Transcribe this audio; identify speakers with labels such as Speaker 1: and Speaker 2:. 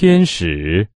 Speaker 1: 天使。